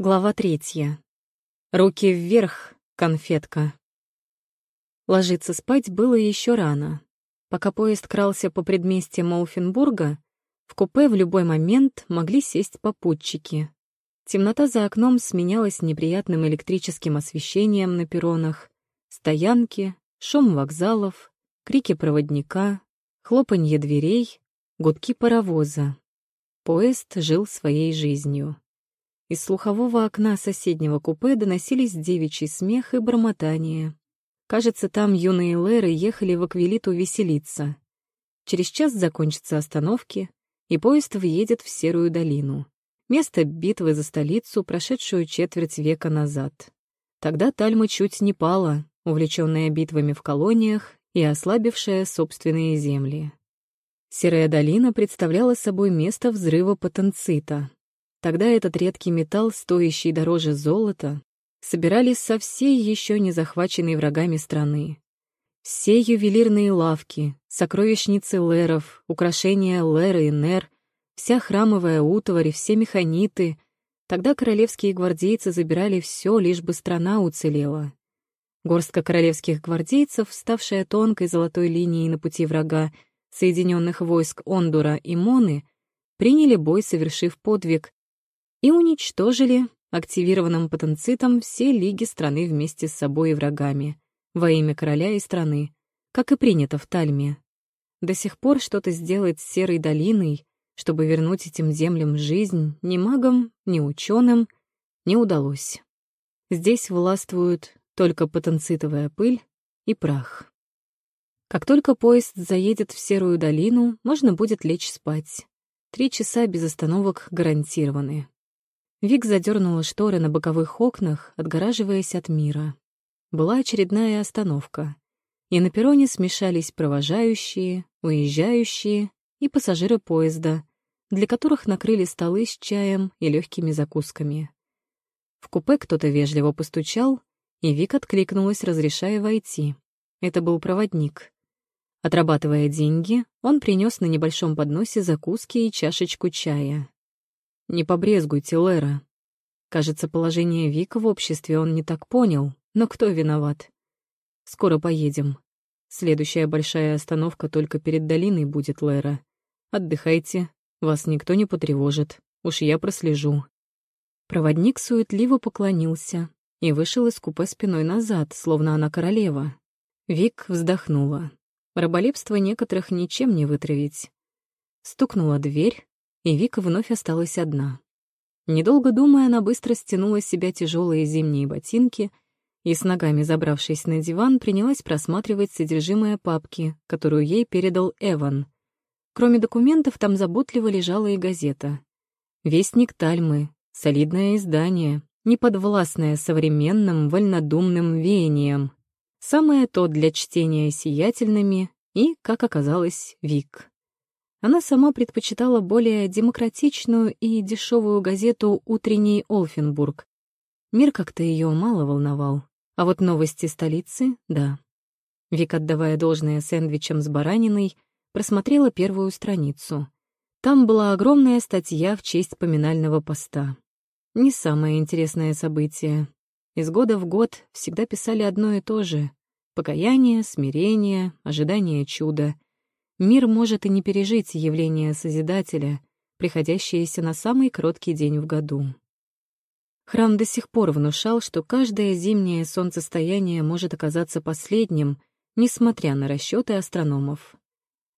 Глава третья. Руки вверх, конфетка. Ложиться спать было еще рано. Пока поезд крался по предместьям Молфенбурга, в купе в любой момент могли сесть попутчики. Темнота за окном сменялась неприятным электрическим освещением на перронах, стоянки, шум вокзалов, крики проводника, хлопанье дверей, гудки паровоза. Поезд жил своей жизнью. Из слухового окна соседнего купе доносились девичий смех и бормотание. Кажется, там юные Леры ехали в Аквилиту веселиться. Через час закончатся остановки, и поезд въедет в Серую долину. Место битвы за столицу, прошедшую четверть века назад. Тогда Тальма чуть не пала, увлеченная битвами в колониях и ослабившая собственные земли. Серая долина представляла собой место взрыва потенцита, Тогда этот редкий металл, стоящий дороже золота, собирали со всей еще не захваченной врагами страны. Все ювелирные лавки, сокровищницы леров, украшения леры и нер, вся храмовая утварь, все механиты. Тогда королевские гвардейцы забирали все, лишь бы страна уцелела. Горстка королевских гвардейцев, ставшая тонкой золотой линией на пути врага, соединенных войск Ондура и Моны, приняли бой, совершив подвиг, и уничтожили активированным потенцитом все лиги страны вместе с собой и врагами, во имя короля и страны, как и принято в Тальме. До сих пор что-то сделать с Серой долиной, чтобы вернуть этим землям жизнь, ни магам, ни ученым, не удалось. Здесь властвуют только потенцитовая пыль и прах. Как только поезд заедет в Серую долину, можно будет лечь спать. Три часа без остановок гарантированы. Вик задернула шторы на боковых окнах, отгораживаясь от мира. Была очередная остановка, и на перроне смешались провожающие, уезжающие и пассажиры поезда, для которых накрыли столы с чаем и легкими закусками. В купе кто-то вежливо постучал, и Вик откликнулась, разрешая войти. Это был проводник. Отрабатывая деньги, он принес на небольшом подносе закуски и чашечку чая. Не побрезгуйте, Лера. Кажется, положение Вика в обществе он не так понял, но кто виноват? Скоро поедем. Следующая большая остановка только перед долиной будет, Лера. Отдыхайте, вас никто не потревожит, уж я прослежу. Проводник суетливо поклонился и вышел из купе спиной назад, словно она королева. Вик вздохнула. Раболепство некоторых ничем не вытравить. Стукнула дверь, и Вика вновь осталась одна. Недолго думая, она быстро стянула с себя тяжелые зимние ботинки и, с ногами забравшись на диван, принялась просматривать содержимое папки, которую ей передал Эван. Кроме документов, там заботливо лежала и газета. «Вестник Тальмы», солидное издание, неподвластное современным вольнодумным веяниям. Самое то для чтения сиятельными и, как оказалось, Вик. Она сама предпочитала более демократичную и дешевую газету «Утренний Олфенбург». Мир как-то ее мало волновал, а вот новости столицы — да. Вик, отдавая должное сэндвичам с бараниной, просмотрела первую страницу. Там была огромная статья в честь поминального поста. Не самое интересное событие. Из года в год всегда писали одно и то же — покаяние, смирение, ожидание чуда — Мир может и не пережить явление Созидателя, приходящееся на самый кроткий день в году. Храм до сих пор внушал, что каждое зимнее солнцестояние может оказаться последним, несмотря на расчеты астрономов.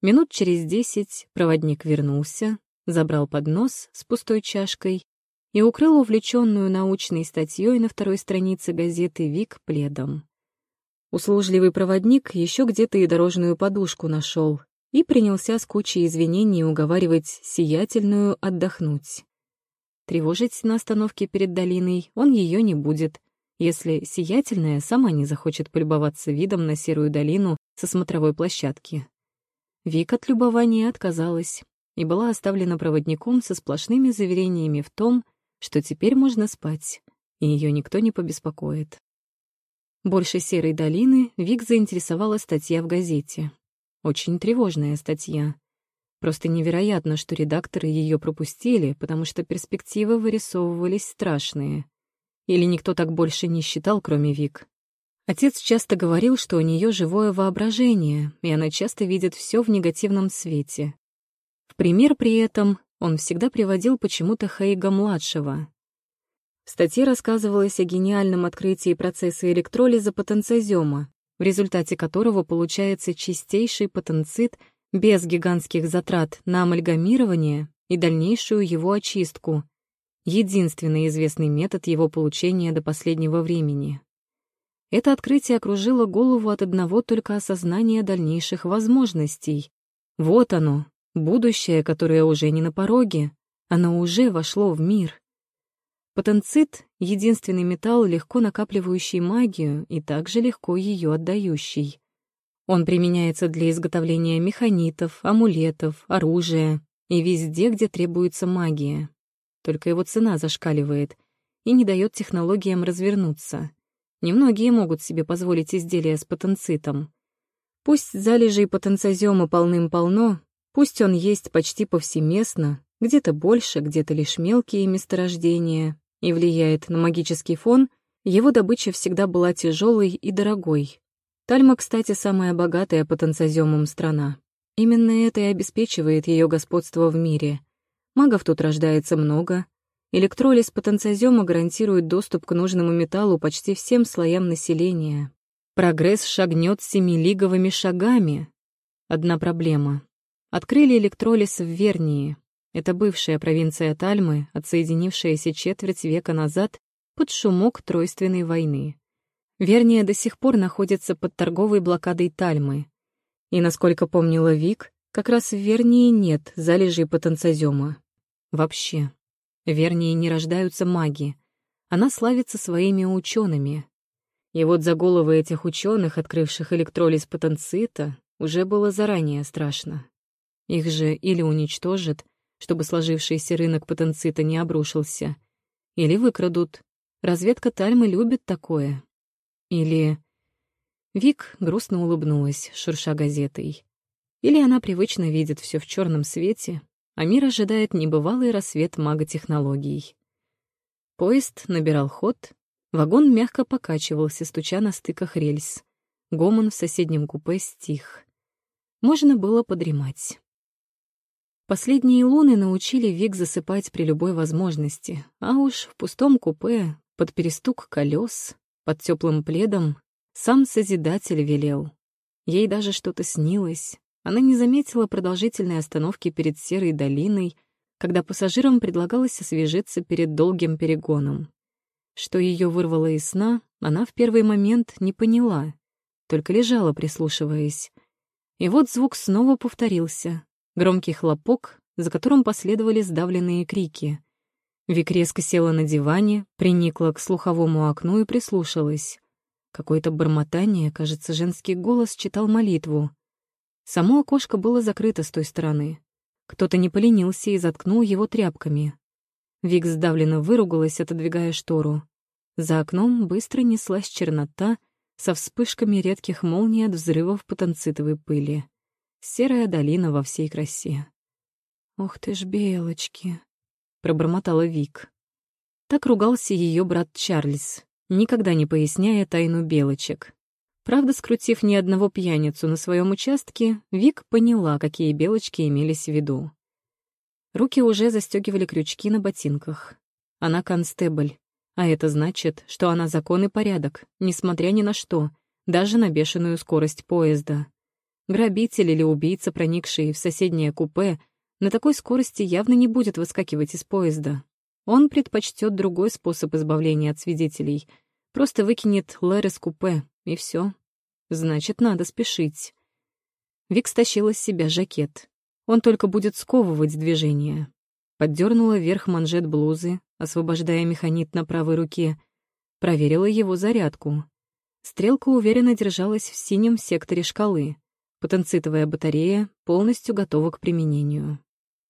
Минут через десять проводник вернулся, забрал поднос с пустой чашкой и укрыл увлеченную научной статьей на второй странице газеты «Вик» пледом. Услужливый проводник еще где-то и дорожную подушку нашел, и принялся с кучей извинений уговаривать сиятельную отдохнуть. Тревожить на остановке перед долиной он ее не будет, если сиятельная сама не захочет полюбоваться видом на серую долину со смотровой площадки. Вик от любования отказалась и была оставлена проводником со сплошными заверениями в том, что теперь можно спать, и ее никто не побеспокоит. Больше серой долины Вик заинтересовала статья в газете. Очень тревожная статья. Просто невероятно, что редакторы ее пропустили, потому что перспективы вырисовывались страшные. Или никто так больше не считал, кроме Вик. Отец часто говорил, что у нее живое воображение, и она часто видит все в негативном свете. В пример при этом он всегда приводил почему-то Хейга-младшего. В статье рассказывалось о гениальном открытии процесса электролиза потенциозема, в результате которого получается чистейший потенцит — без гигантских затрат на амальгамирование и дальнейшую его очистку, единственный известный метод его получения до последнего времени. Это открытие окружило голову от одного только осознания дальнейших возможностей. Вот оно, будущее, которое уже не на пороге, оно уже вошло в мир. Потенцит — единственный металл, легко накапливающий магию и также легко ее отдающий. Он применяется для изготовления механитов, амулетов, оружия и везде, где требуется магия. Только его цена зашкаливает и не дает технологиям развернуться. Немногие могут себе позволить изделия с потенцитом. Пусть залежей потенциозема полным-полно, пусть он есть почти повсеместно, где-то больше, где-то лишь мелкие месторождения, и влияет на магический фон, его добыча всегда была тяжелой и дорогой, Тальма, кстати, самая богатая потенциоземом страна. Именно это и обеспечивает ее господство в мире. Магов тут рождается много. Электролиз потенциозема гарантирует доступ к нужному металлу почти всем слоям населения. Прогресс шагнет семилиговыми шагами. Одна проблема. Открыли электролиз в Вернии. Это бывшая провинция Тальмы, отсоединившаяся четверть века назад под шумок Тройственной войны. Верния до сих пор находится под торговой блокадой Тальмы. И, насколько помнила Вик, как раз в Вернии нет залежей потенциозема. Вообще. В Вернии не рождаются маги. Она славится своими учеными. И вот за головы этих ученых, открывших электролиз потенцита, уже было заранее страшно. Их же или уничтожат, чтобы сложившийся рынок потенцита не обрушился, или выкрадут. Разведка Тальмы любит такое. Или... Вик грустно улыбнулась, шурша газетой. Или она привычно видит все в черном свете, а мир ожидает небывалый рассвет маготехнологий. Поезд набирал ход, вагон мягко покачивался, стуча на стыках рельс. Гомон в соседнем купе стих. Можно было подремать. Последние луны научили Вик засыпать при любой возможности, а уж в пустом купе, под перестук колес, под теплым пледом сам Созидатель велел. Ей даже что-то снилось. Она не заметила продолжительной остановки перед Серой долиной, когда пассажирам предлагалось освежиться перед долгим перегоном. Что ее вырвало из сна, она в первый момент не поняла, только лежала, прислушиваясь. И вот звук снова повторился. Громкий хлопок, за которым последовали сдавленные крики. Вик резко села на диване, приникла к слуховому окну и прислушалась. Какое-то бормотание, кажется, женский голос читал молитву. Само окошко было закрыто с той стороны. Кто-то не поленился и заткнул его тряпками. Вик сдавленно выругалась, отодвигая штору. За окном быстро неслась чернота со вспышками редких молний от взрывов потанцитовой пыли. Серая долина во всей красе. «Ух ты ж, белочки!» пробормотала Вик. Так ругался ее брат Чарльз, никогда не поясняя тайну белочек. Правда, скрутив ни одного пьяницу на своем участке, Вик поняла, какие белочки имелись в виду. Руки уже застегивали крючки на ботинках. Она констебль, а это значит, что она закон и порядок, несмотря ни на что, даже на бешеную скорость поезда. Грабитель или убийца, проникший в соседнее купе, на такой скорости явно не будет выскакивать из поезда. Он предпочтет другой способ избавления от свидетелей. Просто выкинет Лэр из купе, и все. Значит, надо спешить. Вик стащила с себя жакет. Он только будет сковывать движение. Поддернула вверх манжет блузы, освобождая механит на правой руке. Проверила его зарядку. Стрелка уверенно держалась в синем секторе шкалы. Потенцитовая батарея полностью готова к применению.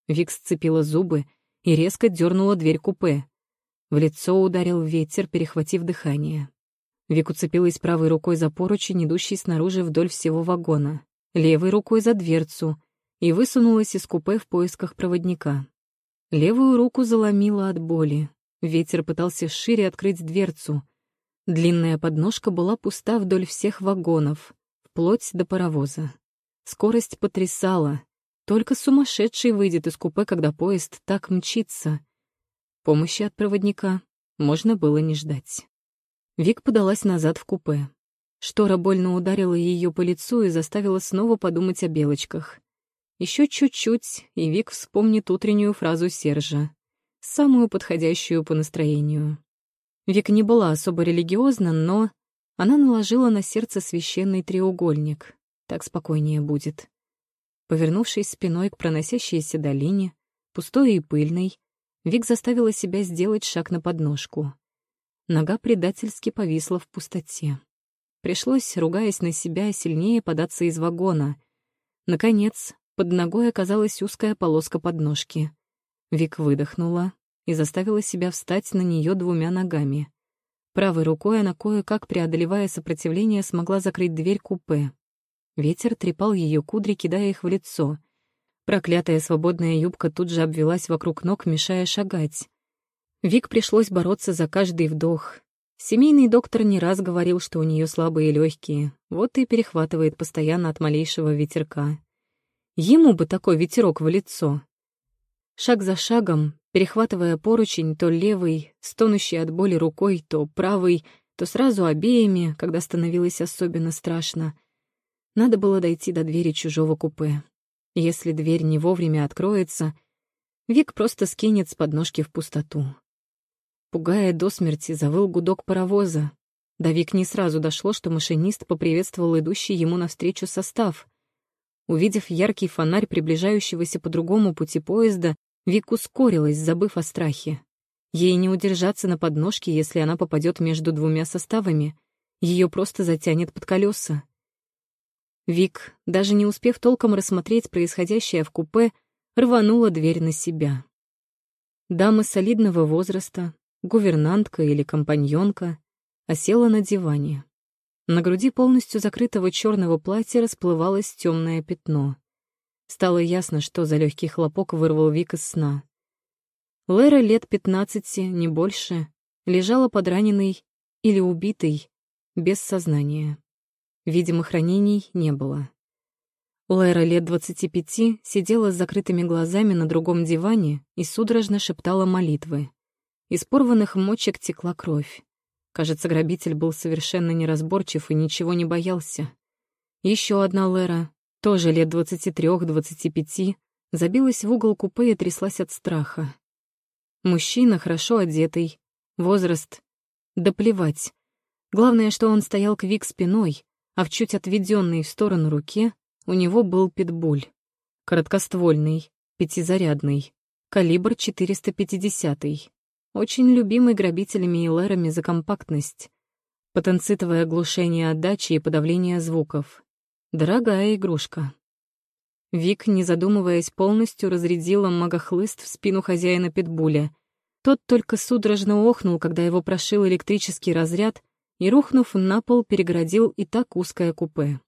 Вик сцепила зубы и резко дернула дверь купе. В лицо ударил ветер, перехватив дыхание. Вик уцепилась правой рукой за поручень, идущий снаружи вдоль всего вагона, левой рукой за дверцу и высунулась из купе в поисках проводника. Левую руку заломила от боли. Ветер пытался шире открыть дверцу. Длинная подножка была пуста вдоль всех вагонов, вплоть до паровоза. Скорость потрясала. Только сумасшедший выйдет из купе, когда поезд так мчится. Помощи от проводника можно было не ждать. Вик подалась назад в купе. Штора больно ударила ее по лицу и заставила снова подумать о белочках. Еще чуть-чуть, и Вик вспомнит утреннюю фразу Сержа, самую подходящую по настроению. Вик не была особо религиозна, но она наложила на сердце священный треугольник. Так спокойнее будет. Повернувшись спиной к проносящейся долине, пустой и пыльной, Вик заставила себя сделать шаг на подножку. Нога предательски повисла в пустоте. Пришлось, ругаясь на себя, сильнее податься из вагона. Наконец, под ногой оказалась узкая полоска подножки. Вик выдохнула и заставила себя встать на нее двумя ногами. Правой рукой она кое-как, преодолевая сопротивление, смогла закрыть дверь купе. Ветер трепал ее кудри, кидая их в лицо. Проклятая свободная юбка тут же обвелась вокруг ног, мешая шагать. Вик пришлось бороться за каждый вдох. Семейный доктор не раз говорил, что у нее слабые легкие, вот и перехватывает постоянно от малейшего ветерка. Ему бы такой ветерок в лицо. Шаг за шагом, перехватывая поручень то левой, стонущей от боли рукой, то правой, то сразу обеими, когда становилось особенно страшно. Надо было дойти до двери чужого купе. Если дверь не вовремя откроется, Вик просто скинет с подножки в пустоту. Пугая до смерти, завыл гудок паровоза. До Вик не сразу дошло, что машинист поприветствовал идущий ему навстречу состав. Увидев яркий фонарь приближающегося по другому пути поезда, Вик ускорилась, забыв о страхе. Ей не удержаться на подножке, если она попадет между двумя составами. Ее просто затянет под колеса. Вик, даже не успев толком рассмотреть происходящее в купе, рванула дверь на себя. Дама солидного возраста, гувернантка или компаньонка, осела на диване. На груди полностью закрытого черного платья расплывалось темное пятно. Стало ясно, что за легкий хлопок вырвал Вик из сна. Лера лет пятнадцати, не больше, лежала подраненной или убитой, без сознания. Видимых ранений не было. Лера лет двадцати пяти сидела с закрытыми глазами на другом диване и судорожно шептала молитвы. Из порванных мочек текла кровь. Кажется, грабитель был совершенно неразборчив и ничего не боялся. Еще одна Лера, тоже лет двадцати трех-двадцати пяти, забилась в угол купе и тряслась от страха. Мужчина, хорошо одетый, возраст... Да плевать. Главное, что он стоял к Вик спиной, а в чуть отведенной в сторону руке у него был питбуль. Короткоствольный, пятизарядный, калибр 450 очень любимый грабителями и лэрами за компактность, потенцитовое глушение отдачи и подавление звуков. Дорогая игрушка. Вик, не задумываясь, полностью разрядила магохлыст в спину хозяина питбуля. Тот только судорожно охнул, когда его прошил электрический разряд и, рухнув на пол, перегородил и так узкое купе.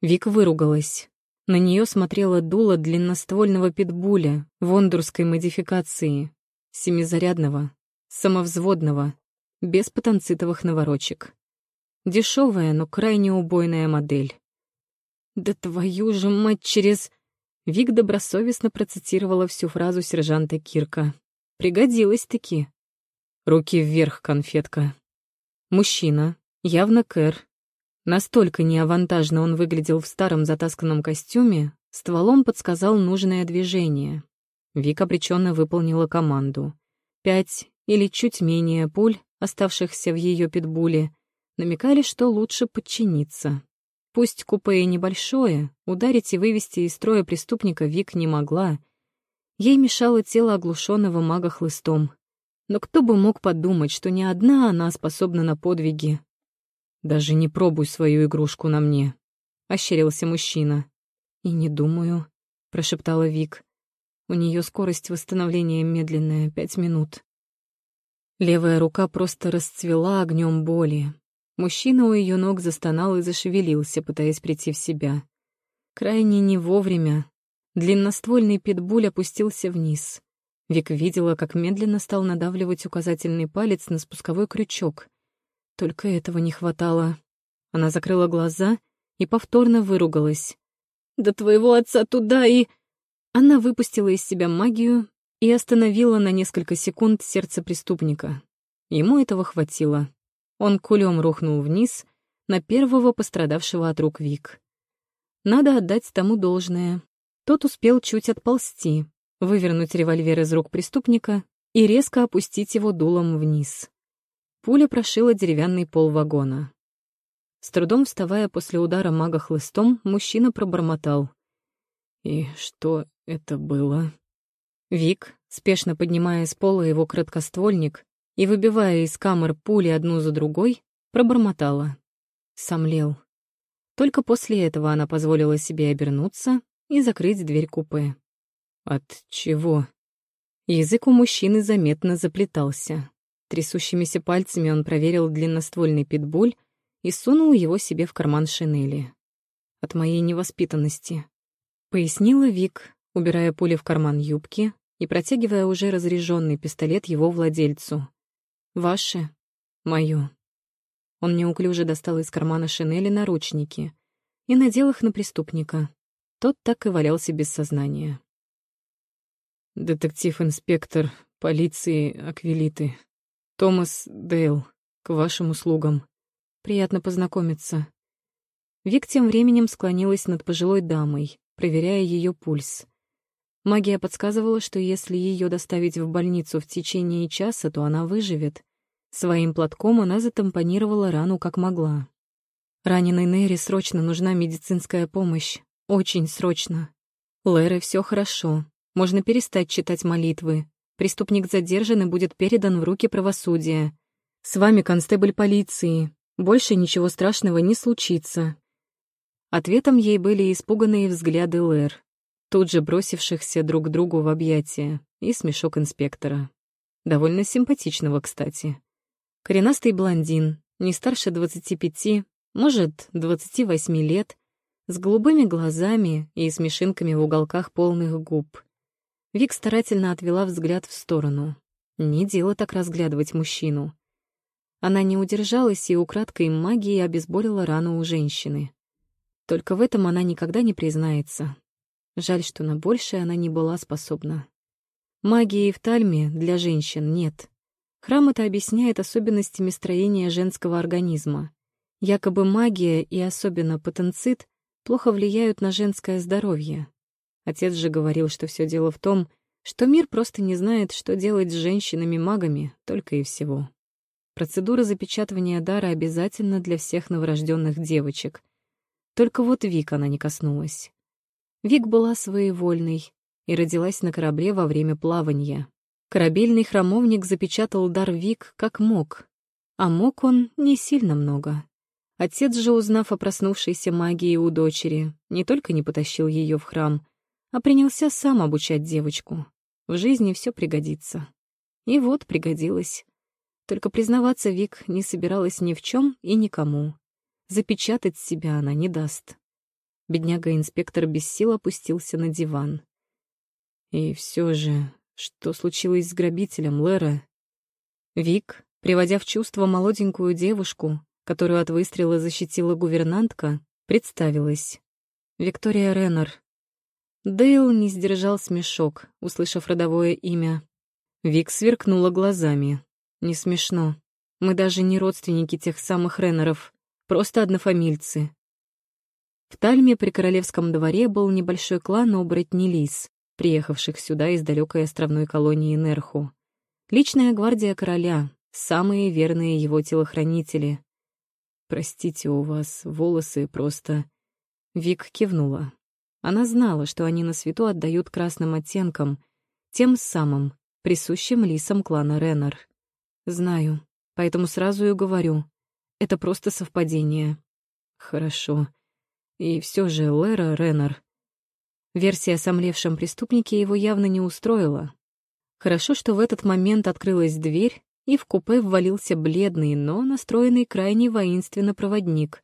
Вик выругалась. На нее смотрела дуло длинноствольного питбуля вондурской модификации, семизарядного, самовзводного, без потанцитовых наворочек. Дешевая, но крайне убойная модель. «Да твою же мать через...» Вик добросовестно процитировала всю фразу сержанта Кирка. «Пригодилась-таки». «Руки вверх, конфетка». Мужчина, явно Кэр. Настолько неавантажно он выглядел в старом затасканном костюме, стволом подсказал нужное движение. Вик обреченно выполнила команду. Пять или чуть менее пуль, оставшихся в ее питбуле, намекали, что лучше подчиниться. Пусть купе и небольшое, ударить и вывести из строя преступника Вик не могла. Ей мешало тело оглушенного мага хлыстом, но кто бы мог подумать, что не одна она способна на подвиги. «Даже не пробуй свою игрушку на мне», — ощерился мужчина. «И не думаю», — прошептала Вик. У нее скорость восстановления медленная, пять минут. Левая рука просто расцвела огнем боли. Мужчина у ее ног застонал и зашевелился, пытаясь прийти в себя. Крайне не вовремя. Длинноствольный питбуль опустился вниз. Вик видела, как медленно стал надавливать указательный палец на спусковой крючок. Только этого не хватало. Она закрыла глаза и повторно выругалась. «Да твоего отца туда и...» Она выпустила из себя магию и остановила на несколько секунд сердце преступника. Ему этого хватило. Он кулем рухнул вниз на первого пострадавшего от рук Вик. Надо отдать тому должное. Тот успел чуть отползти, вывернуть револьвер из рук преступника и резко опустить его дулом вниз. Пуля прошила деревянный пол вагона. С трудом вставая после удара мага хлыстом, мужчина пробормотал. «И что это было?» Вик, спешно поднимая с пола его краткоствольник и выбивая из камер пули одну за другой, пробормотала. Сомлел. Только после этого она позволила себе обернуться и закрыть дверь купе. От чего? Язык у мужчины заметно заплетался. Трясущимися пальцами он проверил длинноствольный питбуль и сунул его себе в карман шинели. От моей невоспитанности. Пояснила Вик, убирая пули в карман юбки и протягивая уже разряженный пистолет его владельцу. «Ваше? Моё». Он неуклюже достал из кармана шинели наручники и надел их на преступника. Тот так и валялся без сознания. «Детектив-инспектор полиции Аквилиты», Томас Дейл, к вашим услугам. Приятно познакомиться. Вик тем временем склонилась над пожилой дамой, проверяя ее пульс. Магия подсказывала, что если ее доставить в больницу в течение часа, то она выживет. Своим платком она затампонировала рану как могла. Раненой Нерри срочно нужна медицинская помощь. Очень срочно. Лэры все хорошо. Можно перестать читать молитвы. Преступник задержан и будет передан в руки правосудия. С вами констебль полиции. Больше ничего страшного не случится. Ответом ей были испуганные взгляды Лэр, тут же бросившихся друг другу в объятия, и смешок инспектора. Довольно симпатичного, кстати. Коренастый блондин, не старше 25, может, 28 лет, с голубыми глазами и смешинками в уголках полных губ. Вик старательно отвела взгляд в сторону. Не дело так разглядывать мужчину. Она не удержалась и украдкой магией обезболила рану у женщины. Только в этом она никогда не признается. Жаль, что на большее она не была способна. Магии в Тальме для женщин нет. Храм это объясняет особенностями строения женского организма. Якобы магия и особенно потенцит плохо влияют на женское здоровье. Отец же говорил, что все дело в том, что мир просто не знает, что делать с женщинами-магами, только и всего. Процедура запечатывания дара обязательна для всех новорожденных девочек. Только вот Вик она не коснулась. Вик была своевольной и родилась на корабле во время плавания. Корабельный храмовник запечатал дар Вик как мог, а мог он не сильно много. Отец же, узнав о проснувшейся магии у дочери, не только не потащил ее в храм, а принялся сам обучать девочку. В жизни все пригодится. И вот пригодилось. Только признаваться Вик не собиралась ни в чем и никому. Запечатать себя она не даст. Бедняга-инспектор без сил опустился на диван. И все же, что случилось с грабителем Лера? Вик, приводя в чувство молоденькую девушку, которую от выстрела защитила гувернантка, представилась. Виктория Реннер, Дейл не сдержал смешок, услышав родовое имя. Вик сверкнула глазами. Не смешно. Мы даже не родственники тех самых Реннеров, просто однофамильцы. В Тальме при королевском дворе был небольшой клан оборотней Лис, приехавших сюда из далекой островной колонии Нерху. Личная гвардия короля, самые верные его телохранители. «Простите, у вас волосы просто...» Вик кивнула. Она знала, что они на свету отдают красным оттенкам, тем самым, присущим лисам клана Реннер. Знаю, поэтому сразу и говорю. Это просто совпадение. Хорошо. И все же Лера Реннер. Версия о сомлевшем преступнике его явно не устроила. Хорошо, что в этот момент открылась дверь, и в купе ввалился бледный, но настроенный крайне воинственно проводник.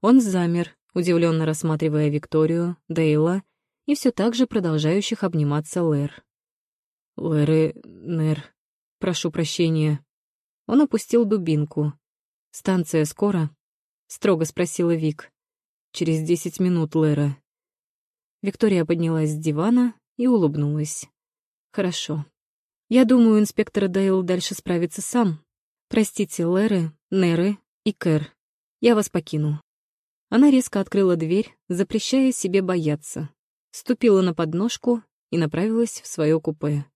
Он замер, удивленно рассматривая Викторию, Дейла и все так же продолжающих обниматься Лэр. «Лэры, Нэр, прошу прощения». Он опустил дубинку. «Станция скоро?» — строго спросила Вик. «Через десять минут, Лэра». Виктория поднялась с дивана и улыбнулась. «Хорошо. Я думаю, инспектор Дейл дальше справится сам. Простите, Лэры, Неры и Кэр. Я вас покину». Она резко открыла дверь, запрещая себе бояться, ступила на подножку и направилась в свое купе.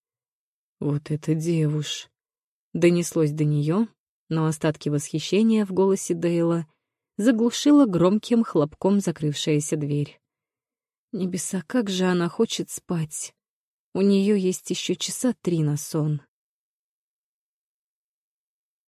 «Вот это девуш!» Донеслось до нее, но остатки восхищения в голосе Дейла заглушила громким хлопком закрывшаяся дверь. Небеса, как же она хочет спать. У нее есть еще часа три на сон.